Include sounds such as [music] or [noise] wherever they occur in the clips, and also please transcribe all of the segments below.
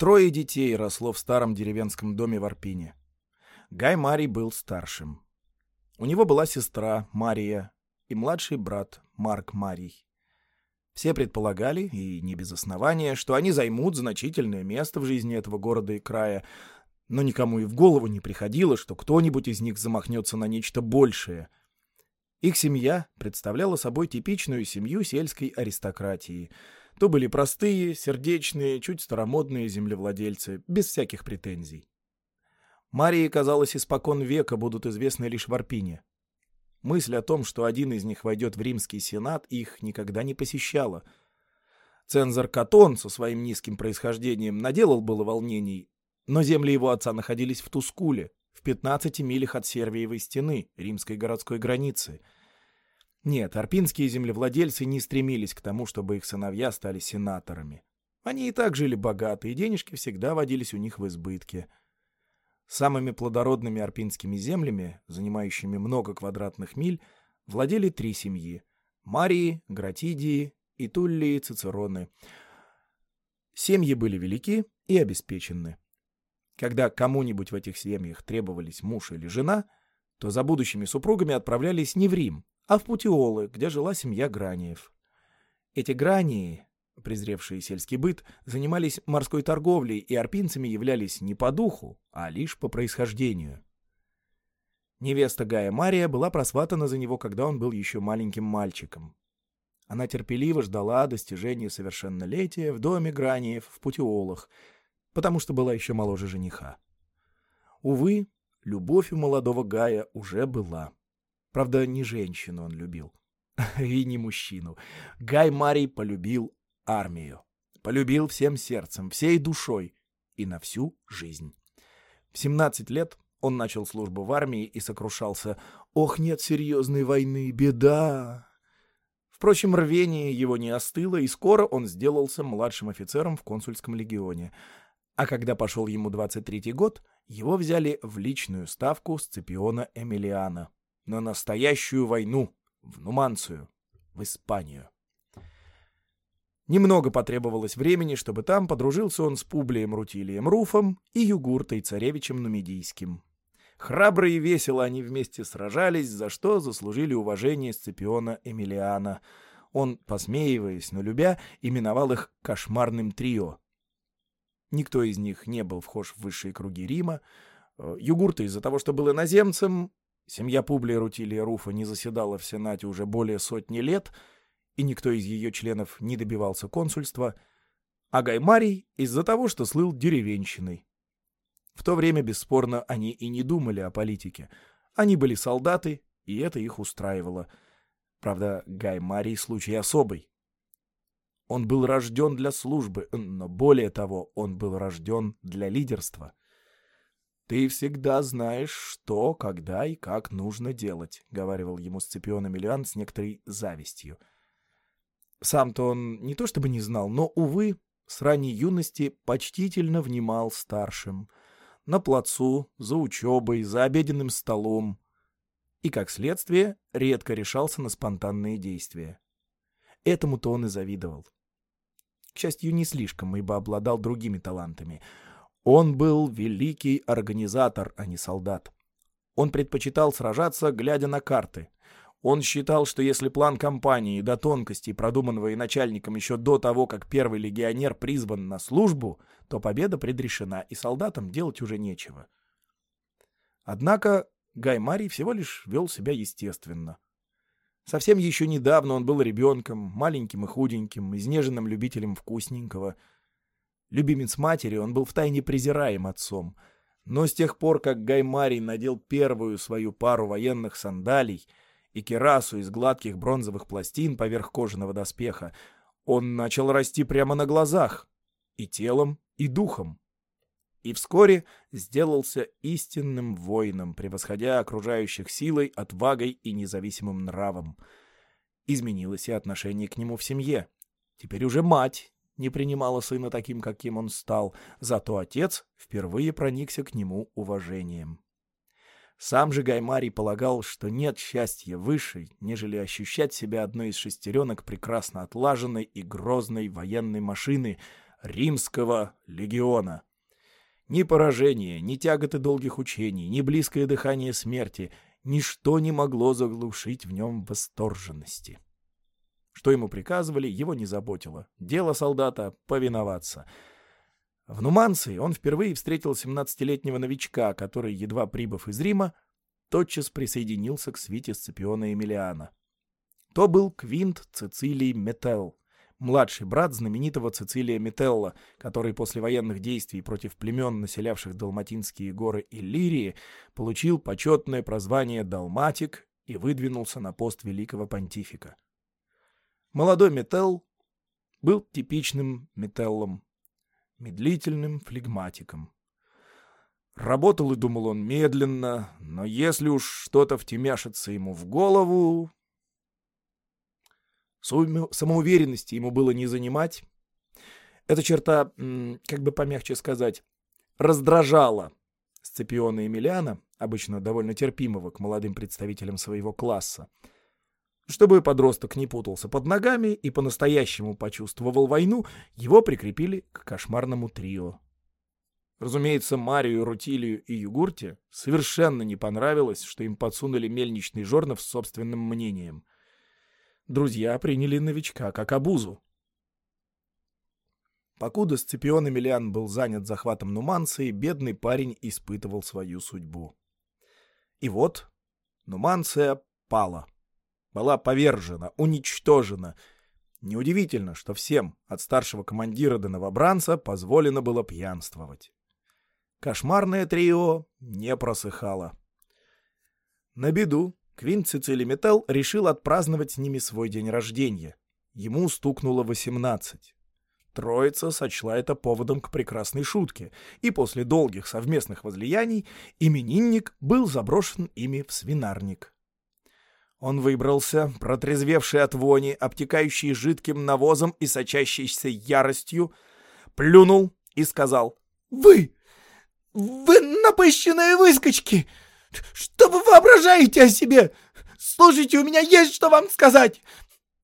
Трое детей росло в старом деревенском доме в Арпине. Гай Марий был старшим. У него была сестра Мария и младший брат Марк Марий. Все предполагали, и не без основания, что они займут значительное место в жизни этого города и края, но никому и в голову не приходило, что кто-нибудь из них замахнется на нечто большее. Их семья представляла собой типичную семью сельской аристократии. То были простые, сердечные, чуть старомодные землевладельцы, без всяких претензий. Марии, казалось, испокон века будут известны лишь в Арпине. Мысль о том, что один из них войдет в римский сенат, их никогда не посещала. Цензор Катон со своим низким происхождением наделал было волнений, но земли его отца находились в Тускуле, в 15 милях от Сервиевой стены, римской городской границы. Нет, арпинские землевладельцы не стремились к тому, чтобы их сыновья стали сенаторами. Они и так жили богато, и денежки всегда водились у них в избытке — Самыми плодородными арпинскими землями, занимающими много квадратных миль, владели три семьи – Марии, Гратидии и Туллии Цицероны. Семьи были велики и обеспечены. Когда кому-нибудь в этих семьях требовались муж или жена, то за будущими супругами отправлялись не в Рим, а в Путиолы, где жила семья Граниев. Эти Грании презревшие сельский быт, занимались морской торговлей и арпинцами являлись не по духу, а лишь по происхождению. Невеста Гая Мария была просватана за него, когда он был еще маленьким мальчиком. Она терпеливо ждала достижения совершеннолетия в доме Граниев в Путиолах, потому что была еще моложе жениха. Увы, любовь у молодого Гая уже была. Правда, не женщину он любил. [laughs] И не мужчину. Гай Марий полюбил армию. Полюбил всем сердцем, всей душой и на всю жизнь. В 17 лет он начал службу в армии и сокрушался «Ох, нет серьезной войны, беда!». Впрочем, рвение его не остыло, и скоро он сделался младшим офицером в консульском легионе. А когда пошел ему 23-й год, его взяли в личную ставку Сципиона Эмилиана на настоящую войну, в Нуманцию, в Испанию. Немного потребовалось времени, чтобы там подружился он с Публием Рутилием Руфом и Югуртой Царевичем Нумидийским. Храбро и весело они вместе сражались, за что заслужили уважение Сципиона Эмилиана. Он, посмеиваясь, но любя, именовал их «кошмарным трио». Никто из них не был вхож в высшие круги Рима. Э, Югурта из-за того, что был иноземцем, семья Публия Рутилия Руфа не заседала в Сенате уже более сотни лет — и никто из ее членов не добивался консульства, а Гаймарий из-за того, что слыл деревенщиной. В то время, бесспорно, они и не думали о политике. Они были солдаты, и это их устраивало. Правда, Гаймарий случай особый. Он был рожден для службы, но более того, он был рожден для лидерства. «Ты всегда знаешь, что, когда и как нужно делать», — говаривал ему Сципион Эмилиан с некоторой завистью — сам-то он не то чтобы не знал, но, увы, с ранней юности почтительно внимал старшим. На плацу, за учебой, за обеденным столом. И, как следствие, редко решался на спонтанные действия. Этому-то он и завидовал. К счастью, не слишком, ибо обладал другими талантами. Он был великий организатор, а не солдат. Он предпочитал сражаться, глядя на карты — он считал, что если план кампании до тонкостей, продуманного и начальником еще до того, как первый легионер призван на службу, то победа предрешена, и солдатам делать уже нечего. Однако Гай Марий всего лишь вел себя естественно. Совсем еще недавно он был ребенком, маленьким и худеньким, изнеженным любителем вкусненького. Любимец матери, он был втайне презираем отцом. Но с тех пор, как Гай Марий надел первую свою пару военных сандалий — и кирасу из гладких бронзовых пластин поверх кожаного доспеха, он начал расти прямо на глазах, и телом, и духом. И вскоре сделался истинным воином, превосходя окружающих силой, отвагой и независимым нравом. Изменилось и отношение к нему в семье. Теперь уже мать не принимала сына таким, каким он стал, зато отец впервые проникся к нему уважением. Сам же Гаймарий полагал, что нет счастья выше, нежели ощущать себя одной из шестеренок прекрасно отлаженной и грозной военной машины, римского легиона. Ни поражение, ни тяготы долгих учений, ни близкое дыхание смерти — ничто не могло заглушить в нем восторженности. Что ему приказывали, его не заботило. Дело солдата — повиноваться. В Нуманции он впервые встретил 17-летнего новичка, который, едва прибыв из Рима, тотчас присоединился к свите Сципиона Эмилиана. То был Квинт Цицилий Метел, младший брат знаменитого Цицилия Метелла, который после военных действий против племен, населявших Далматинские горы Иллирии, получил почетное прозвание Далматик и выдвинулся на пост великого понтифика. Молодой Метелл был типичным Метеллом, медлительным флегматиком. Работал и думал он медленно, но если уж что-то втемяшится ему в голову, Самоуверенности ему было не занимать. Эта черта, как бы помягче сказать, раздражала Сципиона Эмилиана, обычно довольно терпимого к молодым представителям своего класса. Чтобы подросток не путался под ногами и по-настоящему почувствовал войну, его прикрепили к кошмарному трио. Разумеется, Марию, Рутилию и Югурте совершенно не понравилось, что им подсунули мельничный жорнов с собственным мнением — друзья приняли новичка как обузу. Покуда Сципион Эмилиан был занят захватом Нуманции, бедный парень испытывал свою судьбу. И вот Нуманция пала. Была повержена, уничтожена. Неудивительно, что всем, от старшего командира до новобранца, позволено было пьянствовать. Кошмарное трио не просыхало. На беду Квинт Металл решил отпраздновать с ними свой день рождения. Ему стукнуло 18. Троица сочла это поводом к прекрасной шутке, и после долгих совместных возлияний именинник был заброшен ими в свинарник. Он выбрался, протрезвевший от вони, обтекающий жидким навозом и сочащейся яростью, плюнул и сказал «Вы! Вы напыщенные выскочки! Что вы воображаете о себе? Слушайте, у меня есть что вам сказать.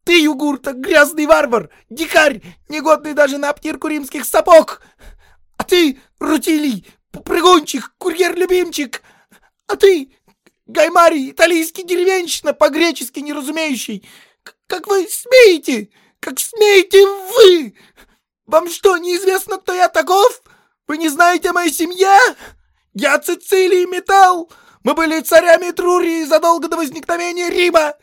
Ты, Югурта, грязный варвар, дикарь, негодный даже на обтирку римских сапог. А ты, Рутилий, прыгунчик, курьер-любимчик. А ты, Гаймарий, итальянский деревенщина, по-гречески неразумеющий. Как вы смеете? Как смеете вы? Вам что, неизвестно, кто я таков? Вы не знаете о моей семье? Я Цицилий Металл, мы были царями Трурии задолго до возникновения Рима.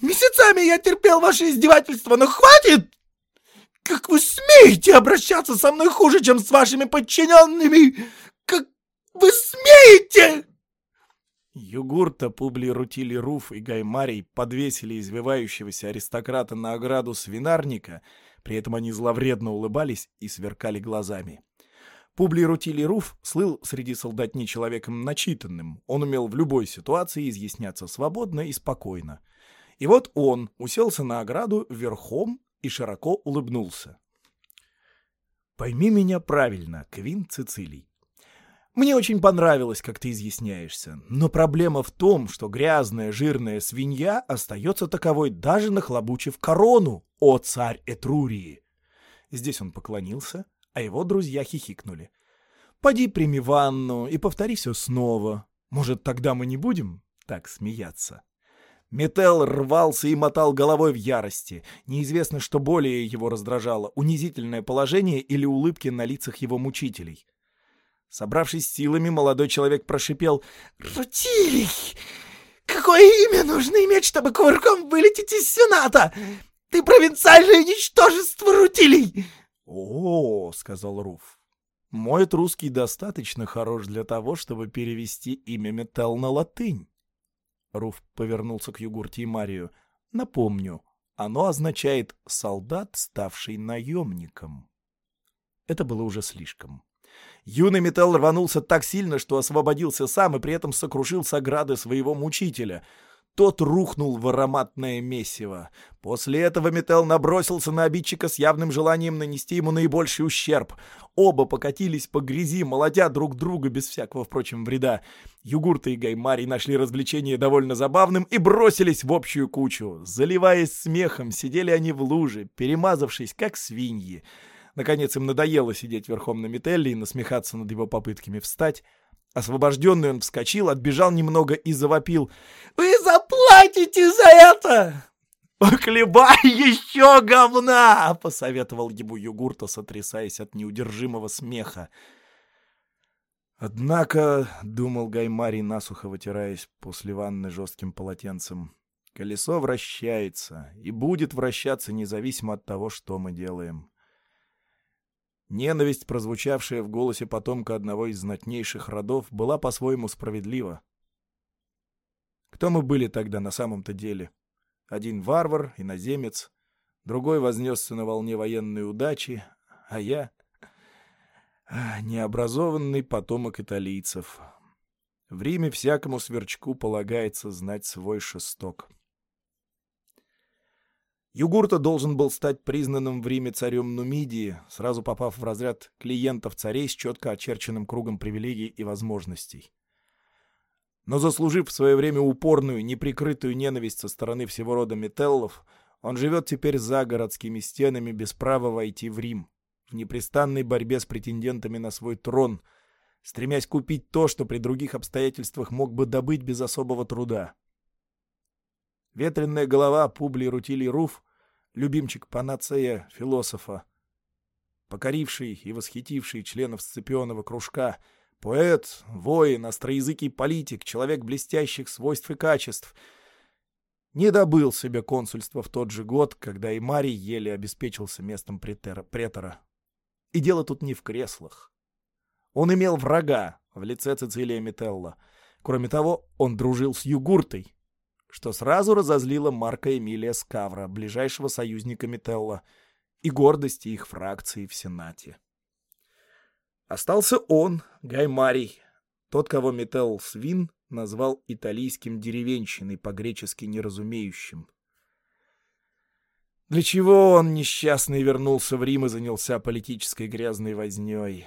Месяцами я терпел ваши издевательства, но хватит! Как вы смеете обращаться со мной хуже, чем с вашими подчиненными? Как вы смеете?» Югурта, Публи, Рутили, Руф и Гаймарий подвесили извивающегося аристократа на ограду свинарника, при этом они зловредно улыбались и сверкали глазами. Публий Рутилий Руф слыл среди солдатни человеком начитанным. Он умел в любой ситуации изъясняться свободно и спокойно. И вот он уселся на ограду верхом и широко улыбнулся. «Пойми меня правильно, Квин Цицилий. Мне очень понравилось, как ты изъясняешься, но проблема в том, что грязная жирная свинья остается таковой, даже нахлобучив корону, о царь Этрурии!» Здесь он поклонился, а его друзья хихикнули. «Поди прими ванну и повтори все снова. Может, тогда мы не будем так смеяться?» Метел рвался и мотал головой в ярости. Неизвестно, что более его раздражало — унизительное положение или улыбки на лицах его мучителей. Собравшись силами, молодой человек прошипел «Рутилий! Какое имя нужно иметь, чтобы кувырком вылететь из Сената? Ты провинциальное ничтожество, Рутилий!» «О, — сказал Руф, — мой русский достаточно хорош для того, чтобы перевести имя Металл на латынь». Руф повернулся к Югурте и Марию. «Напомню, оно означает «солдат, ставший наемником». Это было уже слишком. Юный металл рванулся так сильно, что освободился сам и при этом сокрушил с ограды своего мучителя — тот рухнул в ароматное месиво. После этого Метел набросился на обидчика с явным желанием нанести ему наибольший ущерб. Оба покатились по грязи, молодя друг друга без всякого, впрочем, вреда. Югурта и Гаймарий нашли развлечение довольно забавным и бросились в общую кучу. Заливаясь смехом, сидели они в луже, перемазавшись, как свиньи. Наконец им надоело сидеть верхом на метелле и насмехаться над его попытками встать. Освобожденный он вскочил, отбежал немного и завопил. «Вы заплатите за это!» «Похлебай еще говна!» — посоветовал ему Югурта, сотрясаясь от неудержимого смеха. Однако, — думал Гаймарий, насухо вытираясь после ванны жестким полотенцем, — колесо вращается и будет вращаться независимо от того, что мы делаем. Ненависть, прозвучавшая в голосе потомка одного из знатнейших родов, была по-своему справедлива. Кто мы были тогда на самом-то деле? Один варвар, иноземец, другой вознесся на волне военной удачи, а я — необразованный потомок италийцев. В Риме всякому сверчку полагается знать свой шесток. Югурта должен был стать признанным в Риме царем Нумидии, сразу попав в разряд клиентов царей с четко очерченным кругом привилегий и возможностей. Но заслужив в свое время упорную, неприкрытую ненависть со стороны всего рода метеллов, он живет теперь за городскими стенами без права войти в Рим, в непрестанной борьбе с претендентами на свой трон, стремясь купить то, что при других обстоятельствах мог бы добыть без особого труда. Ветренная голова Публий Рутилий Руф, любимчик панацея философа, покоривший и восхитивший членов Сципионова кружка, поэт, воин, остроязыкий политик, человек блестящих свойств и качеств, не добыл себе консульства в тот же год, когда и Марий еле обеспечился местом претора. И дело тут не в креслах. Он имел врага в лице Цицилия Метелла. Кроме того, он дружил с Югуртой, что сразу разозлило Марка Эмилия Скавра, ближайшего союзника Метелла, и гордости их фракции в Сенате. Остался он, Гай Марий, тот, кого Метелл Свин назвал италийским деревенщиной, по-гречески неразумеющим. Для чего он, несчастный, вернулся в Рим и занялся политической грязной вознёй?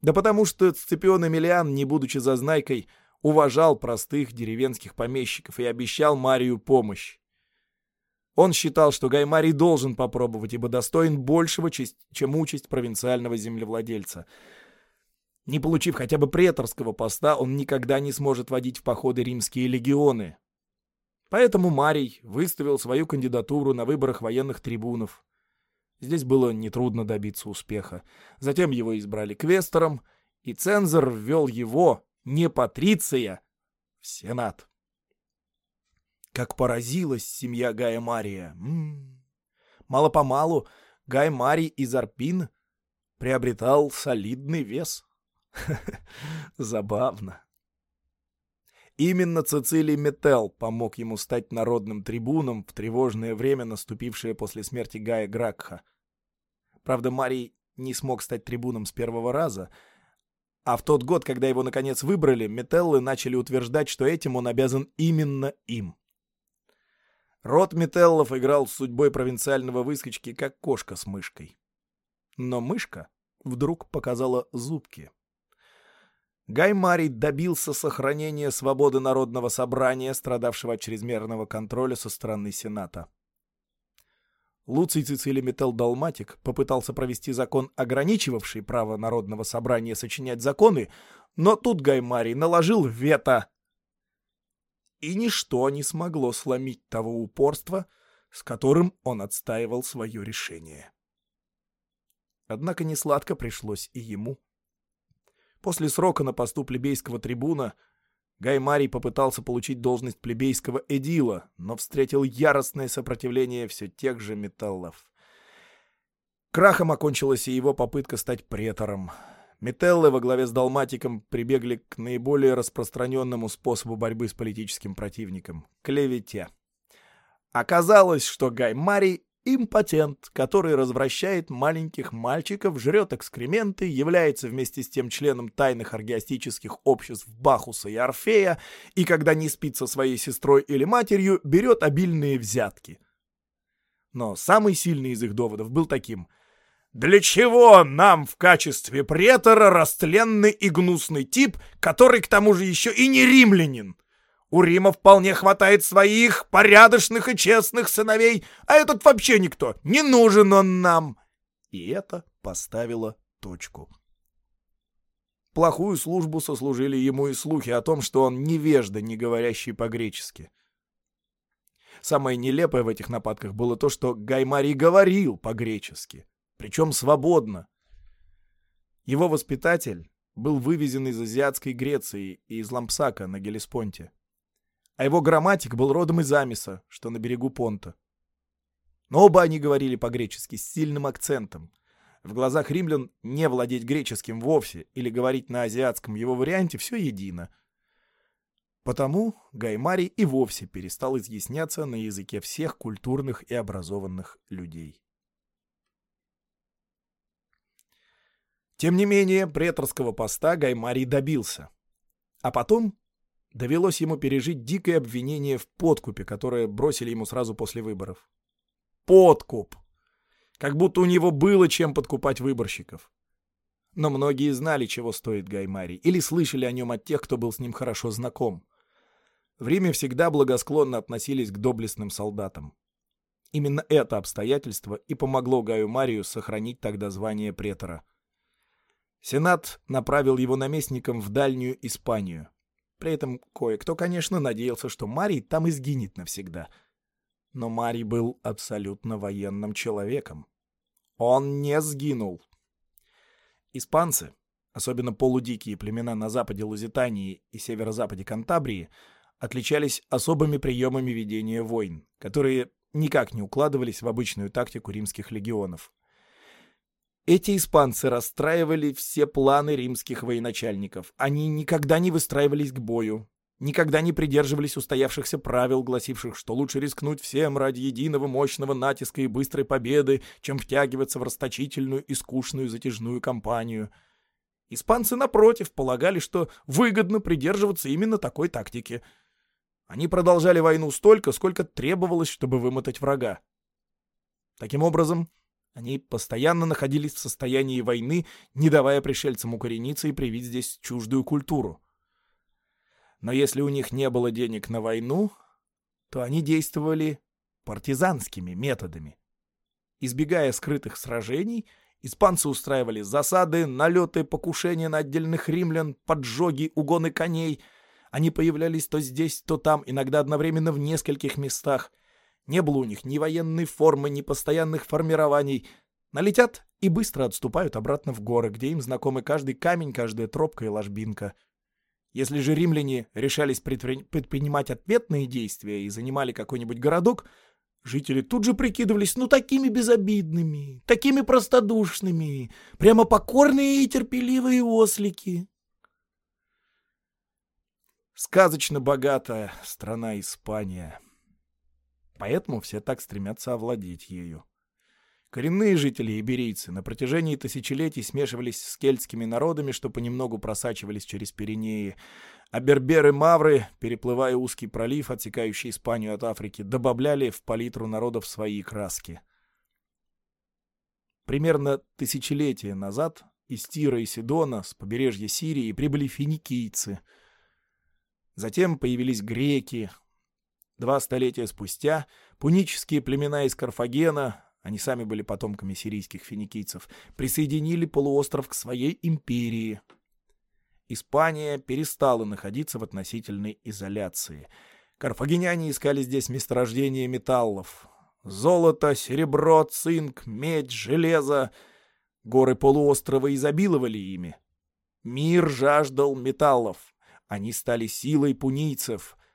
Да потому что Сципион Эмилиан, не будучи зазнайкой, уважал простых деревенских помещиков и обещал Марию помощь. Он считал, что Гаймарий должен попробовать, ибо достоин большего, чем участь провинциального землевладельца. Не получив хотя бы преторского поста, он никогда не сможет водить в походы римские легионы. Поэтому Марий выставил свою кандидатуру на выборах военных трибунов. Здесь было нетрудно добиться успеха. Затем его избрали квестором, и цензор ввел его, не Патриция, в Сенат. Как поразилась семья Гая Мария. Мало-помалу Гай Марий из Арпин приобретал солидный вес. [laughs] Забавно. Именно Цицилий Метел помог ему стать народным трибуном в тревожное время, наступившее после смерти Гая Гракха. Правда, Марий не смог стать трибуном с первого раза — а в тот год, когда его наконец выбрали, метеллы начали утверждать, что этим он обязан именно им. Род метеллов играл с судьбой провинциального выскочки, как кошка с мышкой. Но мышка вдруг показала зубки. Гай Марий добился сохранения свободы народного собрания, страдавшего от чрезмерного контроля со стороны Сената. Луций Цицилий Метел-Далматик попытался провести закон, ограничивавший право народного собрания сочинять законы, но тут Гаймарий наложил вето. И ничто не смогло сломить того упорства, с которым он отстаивал свое решение. Однако несладко пришлось и ему. После срока на посту плебейского трибуна Гай Марий попытался получить должность плебейского эдила, но встретил яростное сопротивление все тех же металлов. Крахом окончилась и его попытка стать претором. Метеллы во главе с Далматиком прибегли к наиболее распространенному способу борьбы с политическим противником — клевете. Оказалось, что Гай Марий импотент, который развращает маленьких мальчиков, жрет экскременты, является вместе с тем членом тайных аргиастических обществ Бахуса и Орфея, и когда не спит со своей сестрой или матерью, берет обильные взятки. Но самый сильный из их доводов был таким. «Для чего нам в качестве претора растленный и гнусный тип, который к тому же еще и не римлянин?» У Рима вполне хватает своих порядочных и честных сыновей, а этот вообще никто. Не нужен он нам. И это поставило точку. Плохую службу сослужили ему и слухи о том, что он невежда, не говорящий по-гречески. Самое нелепое в этих нападках было то, что Гаймарий говорил по-гречески, причем свободно. Его воспитатель был вывезен из азиатской Греции и из Лампсака на Гелеспонте. А его грамматик был родом из Амиса, что на берегу Понта. Но оба они говорили по-гречески с сильным акцентом. В глазах римлян не владеть греческим вовсе или говорить на азиатском его варианте все едино. Потому Гаймарий и вовсе перестал изъясняться на языке всех культурных и образованных людей. Тем не менее, преторского поста Гаймарий добился. А потом довелось ему пережить дикое обвинение в подкупе, которое бросили ему сразу после выборов. Подкуп! Как будто у него было чем подкупать выборщиков. Но многие знали, чего стоит Гаймарий, или слышали о нем от тех, кто был с ним хорошо знаком. В Риме всегда благосклонно относились к доблестным солдатам. Именно это обстоятельство и помогло Гаю Марию сохранить тогда звание претора – Сенат направил его наместником в дальнюю Испанию. При этом кое-кто, конечно, надеялся, что Марий там и сгинет навсегда. Но Марий был абсолютно военным человеком. Он не сгинул. Испанцы, особенно полудикие племена на западе Лузитании и северо-западе Кантабрии, отличались особыми приемами ведения войн, которые никак не укладывались в обычную тактику римских легионов. Эти испанцы расстраивали все планы римских военачальников. Они никогда не выстраивались к бою, никогда не придерживались устоявшихся правил, гласивших, что лучше рискнуть всем ради единого мощного натиска и быстрой победы, чем втягиваться в расточительную и скучную затяжную кампанию. Испанцы, напротив, полагали, что выгодно придерживаться именно такой тактики. Они продолжали войну столько, сколько требовалось, чтобы вымотать врага. Таким образом, они постоянно находились в состоянии войны, не давая пришельцам укорениться и привить здесь чуждую культуру. Но если у них не было денег на войну, то они действовали партизанскими методами. Избегая скрытых сражений, испанцы устраивали засады, налеты, покушения на отдельных римлян, поджоги, угоны коней. Они появлялись то здесь, то там, иногда одновременно в нескольких местах — не было у них ни военной формы, ни постоянных формирований. Налетят и быстро отступают обратно в горы, где им знакомы каждый камень, каждая тропка и ложбинка. Если же римляне решались предпринимать ответные действия и занимали какой-нибудь городок, жители тут же прикидывались, ну, такими безобидными, такими простодушными, прямо покорные и терпеливые ослики. Сказочно богатая страна Испания — Поэтому все так стремятся овладеть ею. Коренные жители иберийцы на протяжении тысячелетий смешивались с кельтскими народами, что понемногу просачивались через Пиренеи, а берберы-мавры, переплывая узкий пролив, отсекающий Испанию от Африки, добавляли в палитру народов свои краски. Примерно тысячелетия назад из Тира и Сидона с побережья Сирии прибыли финикийцы. Затем появились греки, Два столетия спустя пунические племена из Карфагена, они сами были потомками сирийских финикийцев, присоединили полуостров к своей империи. Испания перестала находиться в относительной изоляции. Карфагеняне искали здесь месторождения металлов. Золото, серебро, цинк, медь, железо. Горы полуострова изобиловали ими. Мир жаждал металлов. Они стали силой пунийцев —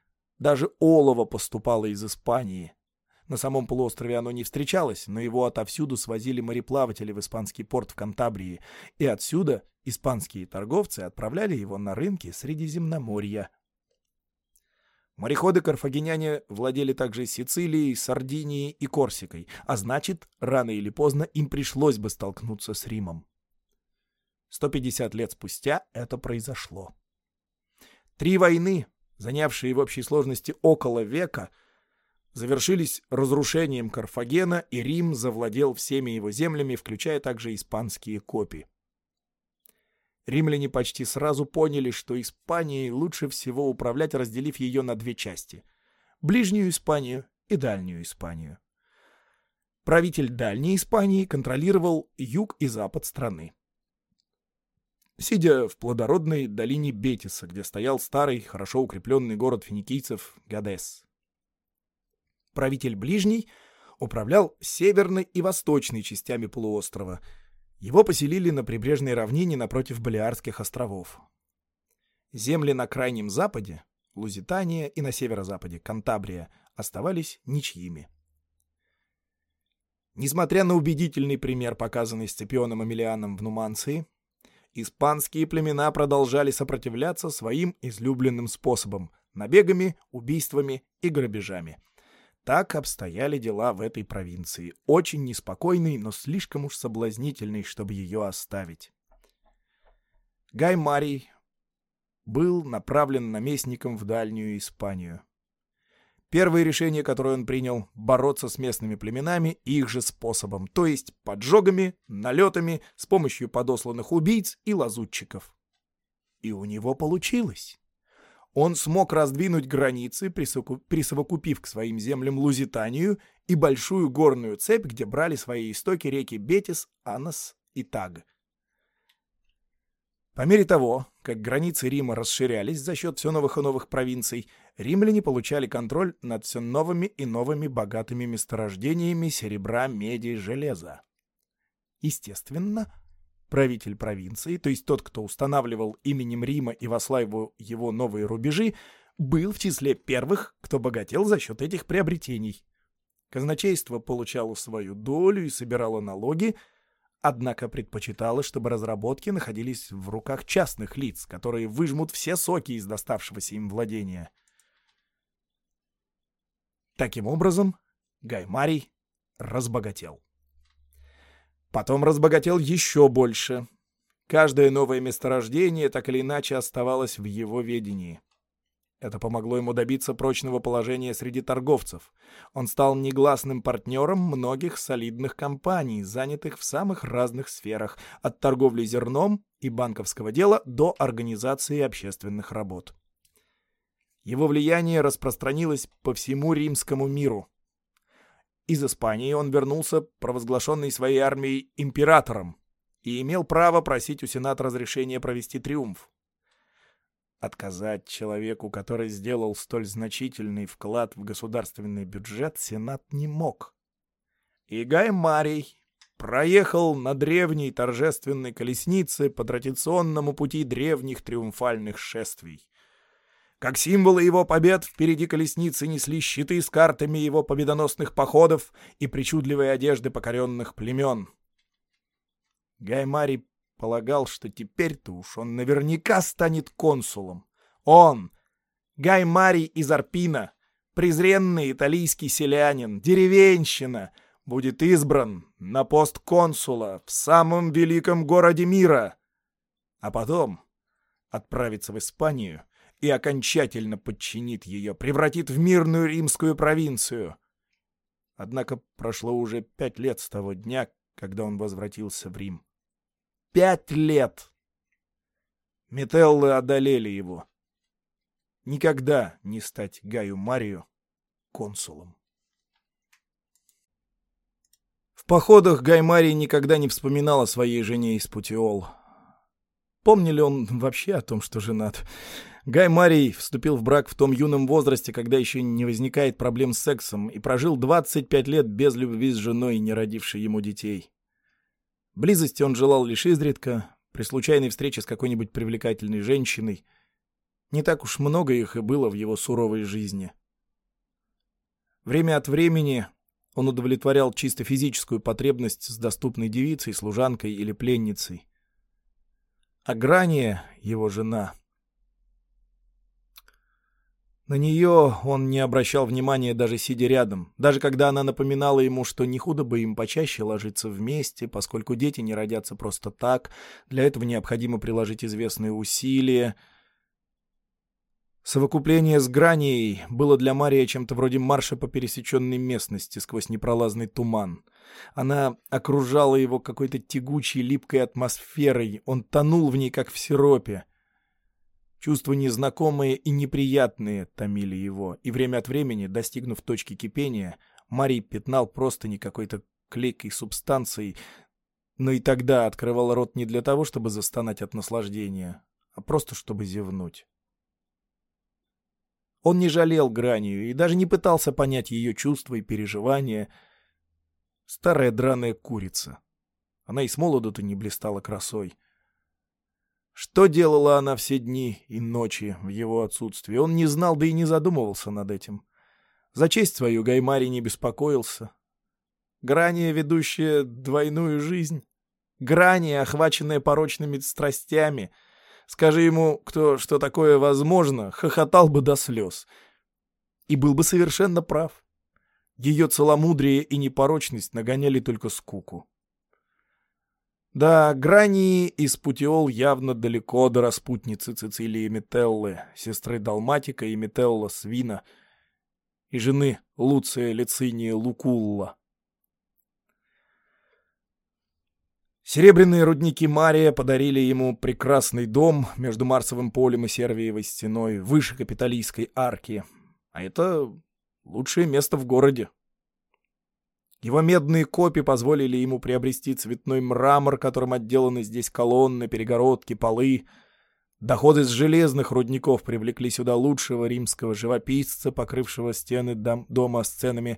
даже олово поступало из Испании. На самом полуострове оно не встречалось, но его отовсюду свозили мореплаватели в испанский порт в Кантабрии, и отсюда испанские торговцы отправляли его на рынки Средиземноморья. Мореходы-карфагеняне владели также Сицилией, Сардинией и Корсикой, а значит, рано или поздно им пришлось бы столкнуться с Римом. 150 лет спустя это произошло. Три войны, занявшие в общей сложности около века, завершились разрушением Карфагена, и Рим завладел всеми его землями, включая также испанские копии. Римляне почти сразу поняли, что Испанией лучше всего управлять, разделив ее на две части — Ближнюю Испанию и Дальнюю Испанию. Правитель Дальней Испании контролировал юг и запад страны. Сидя в плодородной долине Бетиса, где стоял старый, хорошо укрепленный город финикийцев Гадес. Правитель Ближний управлял северной и восточной частями полуострова. Его поселили на прибрежной равнине напротив Балиарских островов. Земли на крайнем западе, Лузитания и на северо-западе, Кантабрия, оставались ничьими. Несмотря на убедительный пример, показанный Сципионом Амелианом в Нуманции, испанские племена продолжали сопротивляться своим излюбленным способам – набегами, убийствами и грабежами. Так обстояли дела в этой провинции, очень неспокойной, но слишком уж соблазнительной, чтобы ее оставить. Гай Марий был направлен наместником в Дальнюю Испанию. Первое решение, которое он принял — бороться с местными племенами их же способом, то есть поджогами, налетами, с помощью подосланных убийц и лазутчиков. И у него получилось. Он смог раздвинуть границы, присовокупив к своим землям Лузитанию и большую горную цепь, где брали свои истоки реки Бетис, Анос и Таг. По мере того, как границы Рима расширялись за счет все новых и новых провинций, римляне получали контроль над все новыми и новыми богатыми месторождениями серебра, меди и железа. Естественно, правитель провинции, то есть тот, кто устанавливал именем Рима и вослаивал его новые рубежи, был в числе первых, кто богател за счет этих приобретений. Казначейство получало свою долю и собирало налоги, однако предпочитала, чтобы разработки находились в руках частных лиц, которые выжмут все соки из доставшегося им владения. Таким образом, Гай Марий разбогател. Потом разбогател еще больше. Каждое новое месторождение так или иначе оставалось в его ведении. Это помогло ему добиться прочного положения среди торговцев. Он стал негласным партнером многих солидных компаний, занятых в самых разных сферах, от торговли зерном и банковского дела до организации общественных работ. Его влияние распространилось по всему римскому миру. Из Испании он вернулся, провозглашенный своей армией императором, и имел право просить у Сената разрешения провести триумф. Отказать человеку, который сделал столь значительный вклад в государственный бюджет, Сенат не мог. И Гай Марий проехал на древней торжественной колеснице по традиционному пути древних триумфальных шествий. Как символы его побед впереди колесницы несли щиты с картами его победоносных походов и причудливые одежды покоренных племен. Гай Марий Полагал, что теперь-то уж он наверняка станет консулом. Он, Гай Марий из Арпина, презренный италийский селянин, деревенщина, будет избран на пост консула в самом великом городе мира, а потом отправится в Испанию и окончательно подчинит ее, превратит в мирную римскую провинцию. Однако прошло уже пять лет с того дня, когда он возвратился в Рим. Пять лет! Метеллы одолели его. Никогда не стать Гаю Марию консулом. В походах Гай Марий никогда не вспоминал о своей жене из Путиол. Помнил ли он вообще о том, что женат? Гай Марий вступил в брак в том юном возрасте, когда еще не возникает проблем с сексом, и прожил 25 лет без любви с женой, не родившей ему детей. Близости он желал лишь изредка, при случайной встрече с какой-нибудь привлекательной женщиной. Не так уж много их и было в его суровой жизни. Время от времени он удовлетворял чисто физическую потребность с доступной девицей, служанкой или пленницей. А Грания, его жена, на нее он не обращал внимания даже сидя рядом, даже когда она напоминала ему, что не худо бы им почаще ложиться вместе, поскольку дети не родятся просто так, для этого необходимо приложить известные усилия. Совокупление с Гранией было для Марии чем-то вроде марша по пересеченной местности сквозь непролазный туман. Она окружала его какой-то тягучей, липкой атмосферой, он тонул в ней, как в сиропе. Чувства незнакомые и неприятные томили его, и время от времени, достигнув точки кипения, Марий пятнал просто не какой-то клейкой субстанцией, но и тогда открывал рот не для того, чтобы застонать от наслаждения, а просто чтобы зевнуть. Он не жалел Гранию и даже не пытался понять ее чувства и переживания. Старая драная курица. Она и с молоду-то не блистала красой. Что делала она все дни и ночи в его отсутствии, он не знал, да и не задумывался над этим. За честь свою Гаймари не беспокоился. Грани, ведущая двойную жизнь. Грани, охваченная порочными страстями. Скажи ему, кто, что такое возможно, хохотал бы до слез. И был бы совершенно прав. Ее целомудрие и непорочность нагоняли только скуку. Да, Грани из Путиол явно далеко до распутницы Цицилии Метеллы, сестры Далматика и Метелла Свина, и жены Луция Лициния Лукулла. Серебряные рудники Мария подарили ему прекрасный дом между Марсовым полем и Сервиевой стеной, выше Капитолийской арки. А это лучшее место в городе. Его медные копи позволили ему приобрести цветной мрамор, которым отделаны здесь колонны, перегородки, полы. Доходы с железных рудников привлекли сюда лучшего римского живописца, покрывшего стены дом дома сценами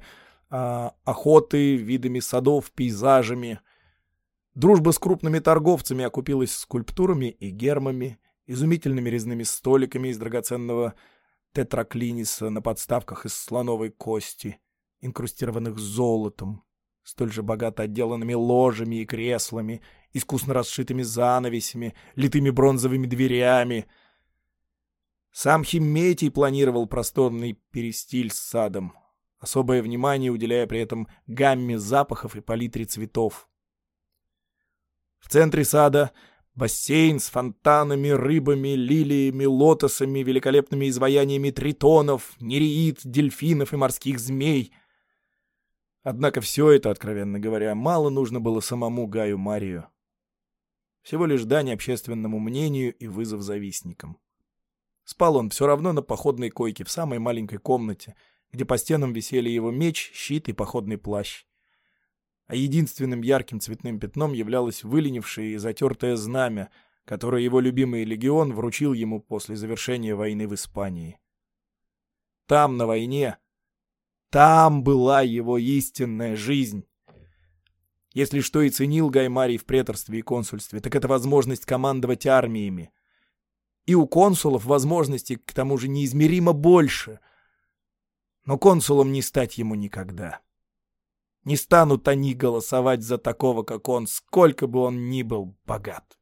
а, охоты, видами садов, пейзажами. Дружба с крупными торговцами окупилась скульптурами и гермами, изумительными резными столиками из драгоценного тетраклиниса на подставках из слоновой кости — инкрустированных золотом, столь же богато отделанными ложами и креслами, искусно расшитыми занавесями, литыми бронзовыми дверями. Сам Химметий планировал просторный перестиль с садом, особое внимание уделяя при этом гамме запахов и палитре цветов. В центре сада бассейн с фонтанами, рыбами, лилиями, лотосами, великолепными изваяниями тритонов, нереид, дельфинов и морских змей — Однако все это, откровенно говоря, мало нужно было самому Гаю Марию. Всего лишь дань общественному мнению и вызов завистникам. Спал он все равно на походной койке в самой маленькой комнате, где по стенам висели его меч, щит и походный плащ. А единственным ярким цветным пятном являлось выленившее и затертое знамя, которое его любимый легион вручил ему после завершения войны в Испании. Там, на войне, там была его истинная жизнь. Если что и ценил Гаймарий в преторстве и консульстве, так это возможность командовать армиями. И у консулов возможностей к тому же неизмеримо больше. Но консулом не стать ему никогда. Не станут они голосовать за такого, как он, сколько бы он ни был богат.